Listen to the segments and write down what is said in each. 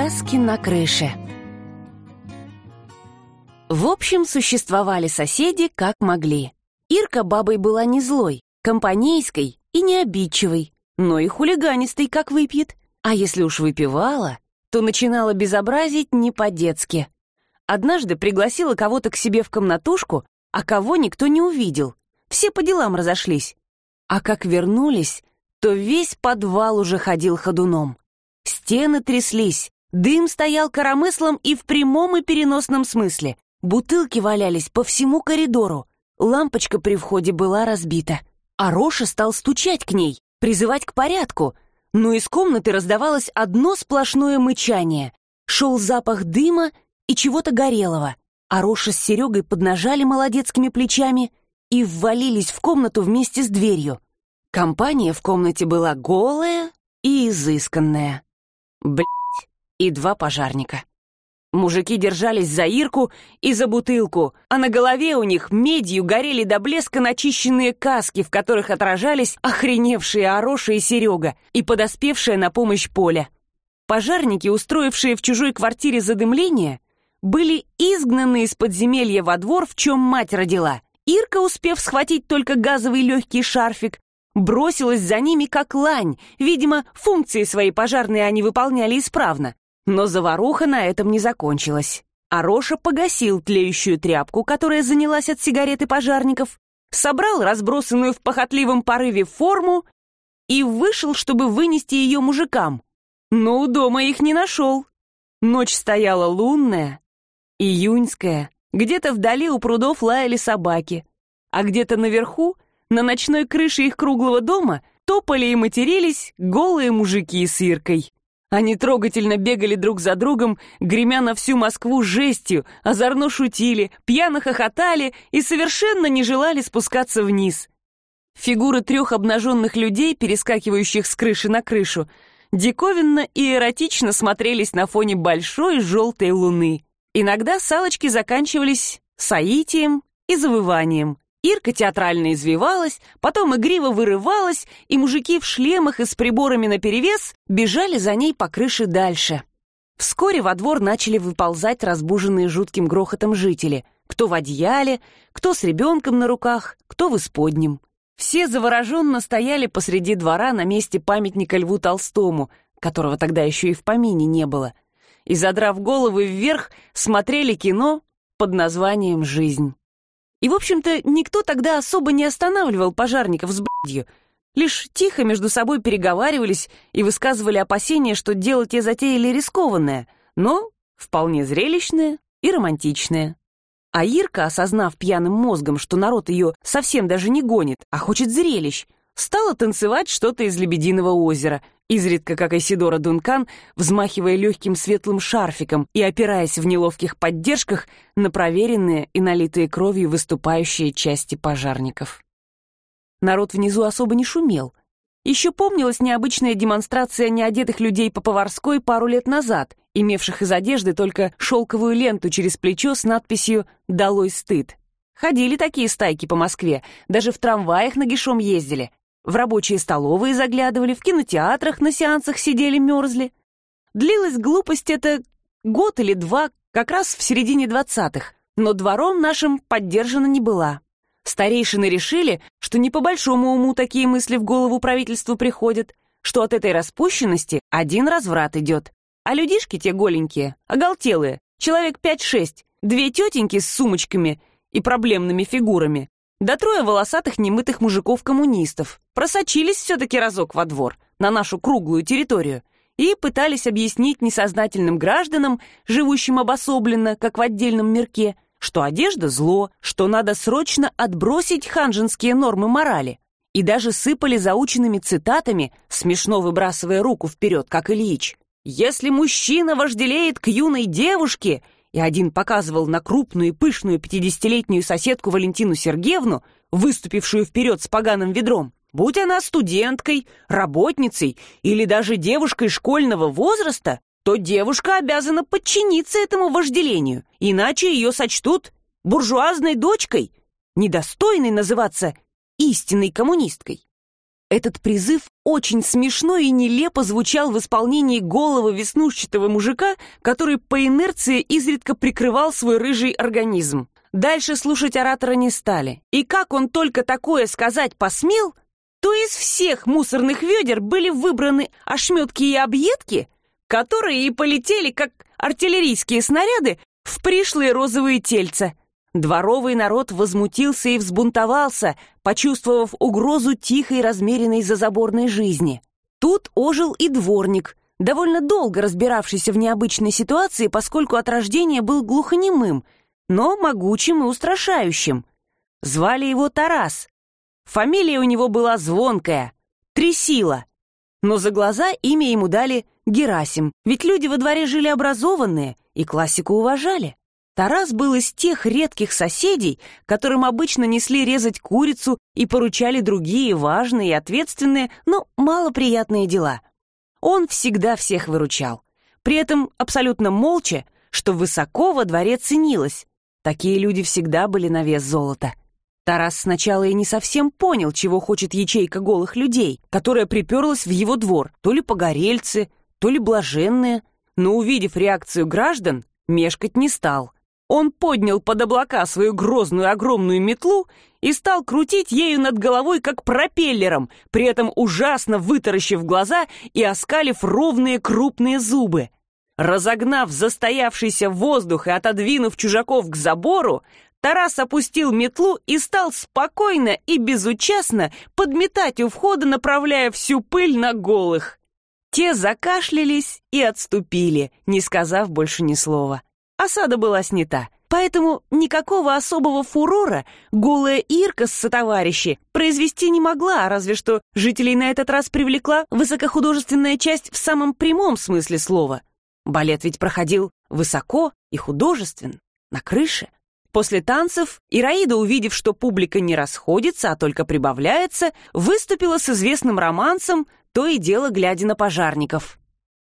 Пляски на крыше. В общем, существовали соседи как могли. Ирка бабой была не злой, компанейской и не обидчивой, но и хулиганистой, как выпьет. А если уж выпивала, то начинала безобразить не по-детски. Однажды пригласила кого-то к себе в комнатушку, а кого никто не увидел. Все по делам разошлись. А как вернулись, то весь подвал уже ходил ходуном. Стены тряслись, дым стоял коромыслом и в прямом и переносном смысле. Бутылки валялись по всему коридору. Лампочка при входе была разбита. А Роша стал стучать к ней, призывать к порядку. Но из комнаты раздавалось одно сплошное мычание. Шел запах дыма и чего-то горелого. А Роша с Серегой поднажали молодецкими плечами и ввалились в комнату вместе с дверью. Компания в комнате была голая и изысканная. Блять, и два пожарника. Мужики держались за Ирку и за бутылку, а на голове у них медью горели до блеска начищенные каски, в которых отражались охреневшие Ароша и Серега и подоспевшая на помощь Поля. Пожарники, устроившие в чужой квартире задымление, были изгнаны из подземелья во двор, в чем мать родила. Ирка, успев схватить только газовый легкий шарфик, бросилась за ними как лань. Видимо, функции свои пожарные они выполняли исправно. Но заваруха на этом не закончилась. Ароша погасил тлеющую тряпку, которая занялась от сигареты пожарников, собрал разбросанную в похотливом порыве форму и вышел, чтобы вынести ее мужикам. Но у дома их не нашел. Ночь стояла лунная, июньская, где-то вдали у прудов лаяли собаки, а где-то наверху — на ночной крыше их круглого дома топали и матерились голые мужики с Иркой. Они трогательно бегали друг за другом, гремя на всю Москву жестью, озорно шутили, пьяно хохотали и совершенно не желали спускаться вниз. Фигуры трех обнаженных людей, перескакивающих с крыши на крышу, диковинно и эротично смотрелись на фоне большой желтой луны. Иногда салочки заканчивались соитием и завыванием. Ирка театрально извивалась, потом игриво вырывалась, и мужики в шлемах и с приборами наперевес бежали за ней по крыше дальше. Вскоре во двор начали выползать разбуженные жутким грохотом жители. Кто в одеяле, кто с ребенком на руках, кто в исподнем. Все завороженно стояли посреди двора на месте памятника Льву Толстому, которого тогда еще и в помине не было, и, задрав головы вверх, смотрели кино под названием «Жизнь». И, в общем-то, никто тогда особо не останавливал пожарников с б***ью. Лишь тихо между собой переговаривались и высказывали опасения, что дело те затеяли рискованное, но вполне зрелищное и романтичное. А Ирка, осознав пьяным мозгом, что народ ее совсем даже не гонит, а хочет зрелищ, стала танцевать что-то из «Лебединого озера», изредка, как Айсидора Дункан, взмахивая легким светлым шарфиком и опираясь в неловких поддержках на проверенные и налитые кровью выступающие части пожарников. Народ внизу особо не шумел. Еще помнилась необычная демонстрация неодетых людей по поварской пару лет назад, имевших из одежды только шелковую ленту через плечо с надписью «Долой стыд». Ходили такие стайки по Москве, даже в трамваях нагишом ездили, в рабочие столовые заглядывали, в кинотеатрах на сеансах сидели, мерзли. Длилась глупость это год или два, как раз в середине двадцатых, но двором нашим поддержана не была. Старейшины решили, что не по большому уму такие мысли в голову правительству приходят, что от этой распущенности один разврат идет. А людишки те голенькие, оголтелые, человек пять-шесть, две тетеньки с сумочками и проблемными фигурами, да трое волосатых немытых мужиков-коммунистов просочились все-таки разок во двор, на нашу круглую территорию, и пытались объяснить несознательным гражданам, живущим обособленно, как в отдельном мирке, что одежда — зло, что надо срочно отбросить ханжинские нормы морали. И даже сыпали заученными цитатами, смешно выбрасывая руку вперед, как Ильич. «Если мужчина вожделеет к юной девушке, и один показывал на крупную и пышную пятидесятилетнюю соседку Валентину Сергеевну, выступившую вперед с поганым ведром. Будь она студенткой, работницей или даже девушкой школьного возраста, то девушка обязана подчиниться этому вожделению, иначе ее сочтут буржуазной дочкой, недостойной называться истинной коммунисткой. Этот призыв очень смешно и нелепо звучал в исполнении голого веснушчатого мужика, который по инерции изредка прикрывал свой рыжий организм. Дальше слушать оратора не стали. И как он только такое сказать посмел, то из всех мусорных ведер были выбраны ошметки и объедки, которые и полетели, как артиллерийские снаряды, в пришлые розовые тельца. Дворовый народ возмутился и взбунтовался, почувствовав угрозу тихой, размеренной зазаборной жизни. Тут ожил и дворник, довольно долго разбиравшийся в необычной ситуации, поскольку от рождения был глухонемым, но могучим и устрашающим. Звали его Тарас. Фамилия у него была звонкая — Тресила. Но за глаза имя ему дали Герасим, ведь люди во дворе жили образованные и классику уважали. Тарас был из тех редких соседей, которым обычно несли резать курицу и поручали другие важные и ответственные, но малоприятные дела. Он всегда всех выручал. При этом абсолютно молча, что высоко во дворе ценилось. Такие люди всегда были на вес золота. Тарас сначала и не совсем понял, чего хочет ячейка голых людей, которая приперлась в его двор, то ли погорельцы, то ли блаженные, но, увидев реакцию граждан, мешкать не стал — он поднял под облака свою грозную огромную метлу и стал крутить ею над головой, как пропеллером, при этом ужасно вытаращив глаза и оскалив ровные крупные зубы. Разогнав застоявшийся воздух и отодвинув чужаков к забору, Тарас опустил метлу и стал спокойно и безучастно подметать у входа, направляя всю пыль на голых. Те закашлялись и отступили, не сказав больше ни слова. Осада была снята, поэтому никакого особого фурора голая Ирка с сотоварищи произвести не могла, разве что жителей на этот раз привлекла высокохудожественная часть в самом прямом смысле слова. Балет ведь проходил высоко и художествен, на крыше. После танцев Ираида, увидев, что публика не расходится, а только прибавляется, выступила с известным романсом, то и дело глядя на пожарников.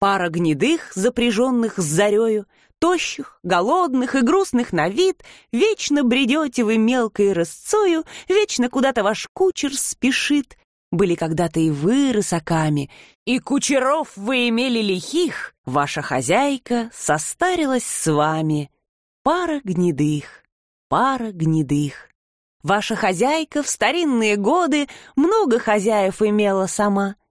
Пара гнедых, запряженных с зарею, тощих, голодных и грустных на вид, вечно бредете вы мелкой рысцою, вечно куда-то ваш кучер спешит. Были когда-то и вы рысаками, и кучеров вы имели лихих, ваша хозяйка состарилась с вами. Пара гнедых, пара гнедых. Ваша хозяйка в старинные годы много хозяев имела сама —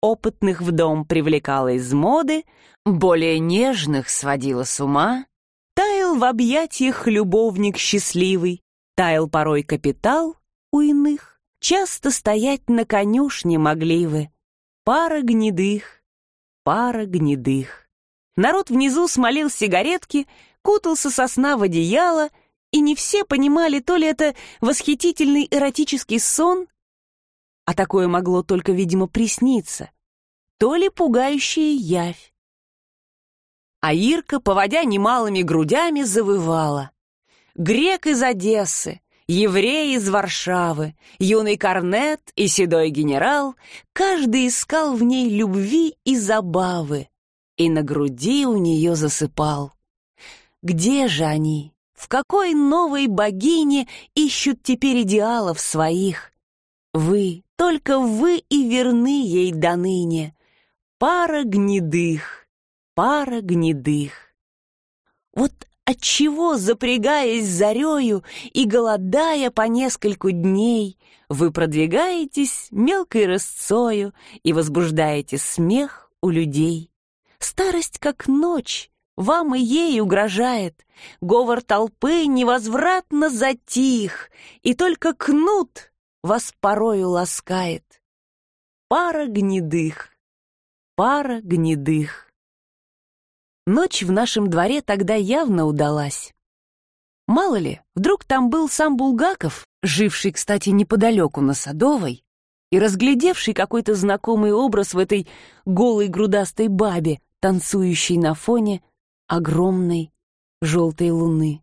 опытных в дом привлекала из моды, более нежных сводила с ума, таял в объятиях любовник счастливый, таял порой капитал у иных, часто стоять на конюшне могли вы. Пара гнедых, пара гнедых. Народ внизу смолил сигаретки, кутался со сна в одеяло, и не все понимали, то ли это восхитительный эротический сон, а такое могло только, видимо, присниться, то ли пугающая явь. А Ирка, поводя немалыми грудями, завывала. Грек из Одессы, еврей из Варшавы, юный корнет и седой генерал, каждый искал в ней любви и забавы, и на груди у нее засыпал. Где же они? В какой новой богине ищут теперь идеалов своих? Вы, только вы и верны ей до ныне. Пара гнедых, пара гнедых. Вот отчего, запрягаясь зарею и голодая по нескольку дней, вы продвигаетесь мелкой рысцою и возбуждаете смех у людей. Старость, как ночь, вам и ей угрожает. Говор толпы невозвратно затих, и только кнут вас порою ласкает. Пара гнедых, пара гнедых. Ночь в нашем дворе тогда явно удалась. Мало ли, вдруг там был сам Булгаков, живший, кстати, неподалеку на Садовой, и разглядевший какой-то знакомый образ в этой голой грудастой бабе, танцующей на фоне огромной желтой луны.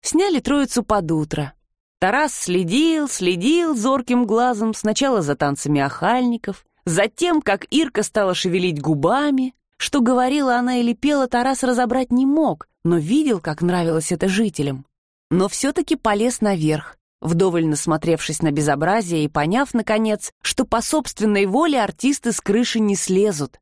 Сняли троицу под утро. Тарас следил, следил зорким глазом сначала за танцами охальников, затем, как Ирка стала шевелить губами. Что говорила она или пела, Тарас разобрать не мог, но видел, как нравилось это жителям. Но все-таки полез наверх, вдоволь насмотревшись на безобразие и поняв, наконец, что по собственной воле артисты с крыши не слезут.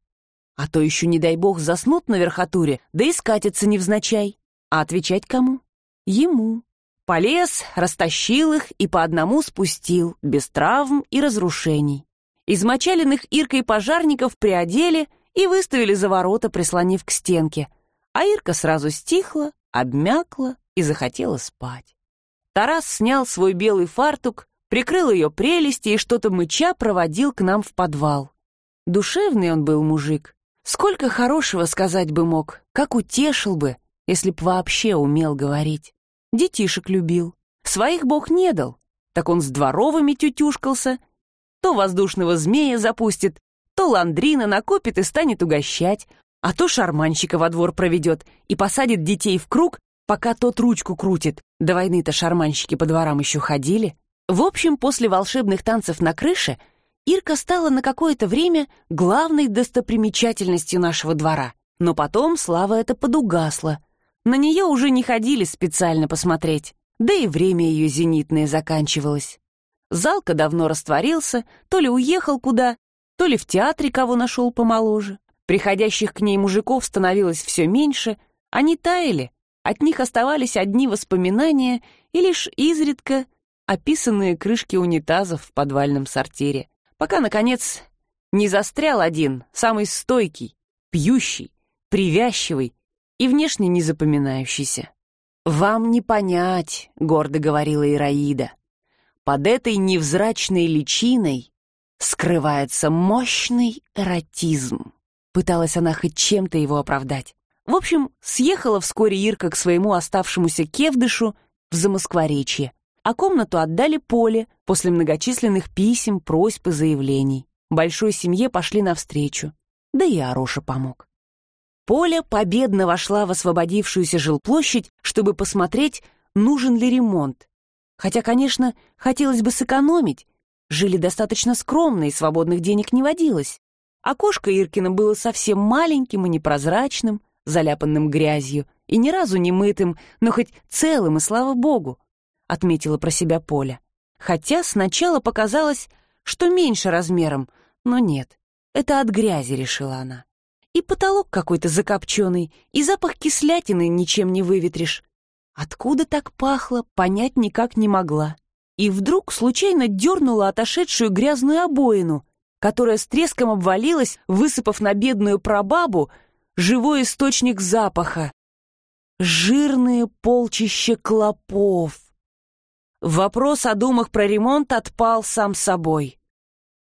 А то еще, не дай бог, заснут на верхотуре, да и скатятся невзначай. А отвечать кому? Ему. Полез, растащил их и по одному спустил, без травм и разрушений. Измочаленных Иркой пожарников приодели и выставили за ворота, прислонив к стенке. А Ирка сразу стихла, обмякла и захотела спать. Тарас снял свой белый фартук, прикрыл ее прелести и что-то мыча проводил к нам в подвал. Душевный он был мужик. Сколько хорошего сказать бы мог, как утешил бы, если б вообще умел говорить. Детишек любил. Своих бог не дал. Так он с дворовыми тютюшкался. То воздушного змея запустит, то ландрина накопит и станет угощать, а то шарманщика во двор проведет и посадит детей в круг пока тот ручку крутит. До войны-то шарманщики по дворам еще ходили. В общем, после волшебных танцев на крыше Ирка стала на какое-то время главной достопримечательностью нашего двора. Но потом слава эта подугасла. На нее уже не ходили специально посмотреть. Да и время ее зенитное заканчивалось. Залка давно растворился, то ли уехал куда, то ли в театре кого нашел помоложе. Приходящих к ней мужиков становилось все меньше, они таяли, от них оставались одни воспоминания и лишь изредка описанные крышки унитазов в подвальном сортире, пока, наконец, не застрял один, самый стойкий, пьющий, привязчивый и внешне незапоминающийся. «Вам не понять», — гордо говорила Ираида. «Под этой невзрачной личиной скрывается мощный эротизм». Пыталась она хоть чем-то его оправдать. В общем, съехала вскоре Ирка к своему оставшемуся кевдышу в Замоскворечье, а комнату отдали Поле после многочисленных писем, просьб и заявлений. Большой семье пошли навстречу, да и Ароша помог. Поля победно вошла в освободившуюся жилплощадь, чтобы посмотреть, нужен ли ремонт. Хотя, конечно, хотелось бы сэкономить. Жили достаточно скромно, и свободных денег не водилось. Окошко Иркина было совсем маленьким и непрозрачным, заляпанным грязью и ни разу не мытым, но хоть целым, и слава богу, — отметила про себя Поля. Хотя сначала показалось, что меньше размером, но нет, это от грязи, решила она. И потолок какой-то закопченный, и запах кислятины ничем не выветришь. Откуда так пахло, понять никак не могла. И вдруг случайно дернула отошедшую грязную обоину, которая с треском обвалилась, высыпав на бедную прабабу живой источник запаха. Жирные полчища клопов. Вопрос о думах про ремонт отпал сам собой.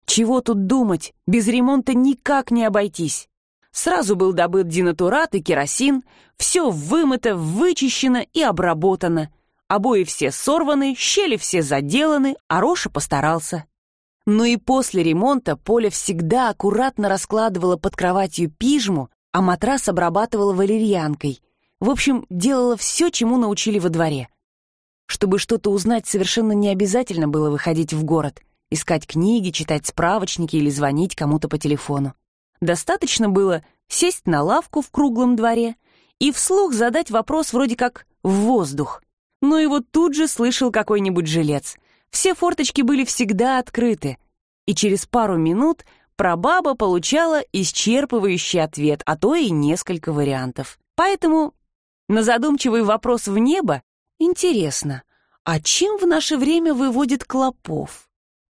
Чего тут думать, без ремонта никак не обойтись. Сразу был добыт динатурат и керосин, все вымыто, вычищено и обработано. Обои все сорваны, щели все заделаны, а Роша постарался. Но и после ремонта Поля всегда аккуратно раскладывала под кроватью пижму, а матрас обрабатывала валерьянкой. В общем, делала все, чему научили во дворе. Чтобы что-то узнать, совершенно не обязательно было выходить в город, искать книги, читать справочники или звонить кому-то по телефону. Достаточно было сесть на лавку в круглом дворе и вслух задать вопрос вроде как «в воздух». Но его тут же слышал какой-нибудь жилец. Все форточки были всегда открыты, и через пару минут прабаба получала исчерпывающий ответ, а то и несколько вариантов. Поэтому на задумчивый вопрос в небо интересно, а чем в наше время выводит клопов?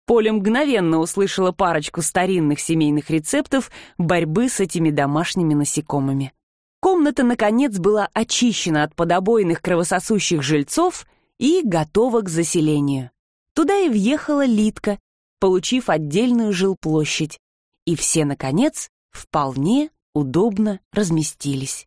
Поля мгновенно услышала парочку старинных семейных рецептов борьбы с этими домашними насекомыми. Комната, наконец, была очищена от подобойных кровососущих жильцов и готова к заселению. Туда и въехала Литка, получив отдельную жилплощадь, и все, наконец, вполне удобно разместились.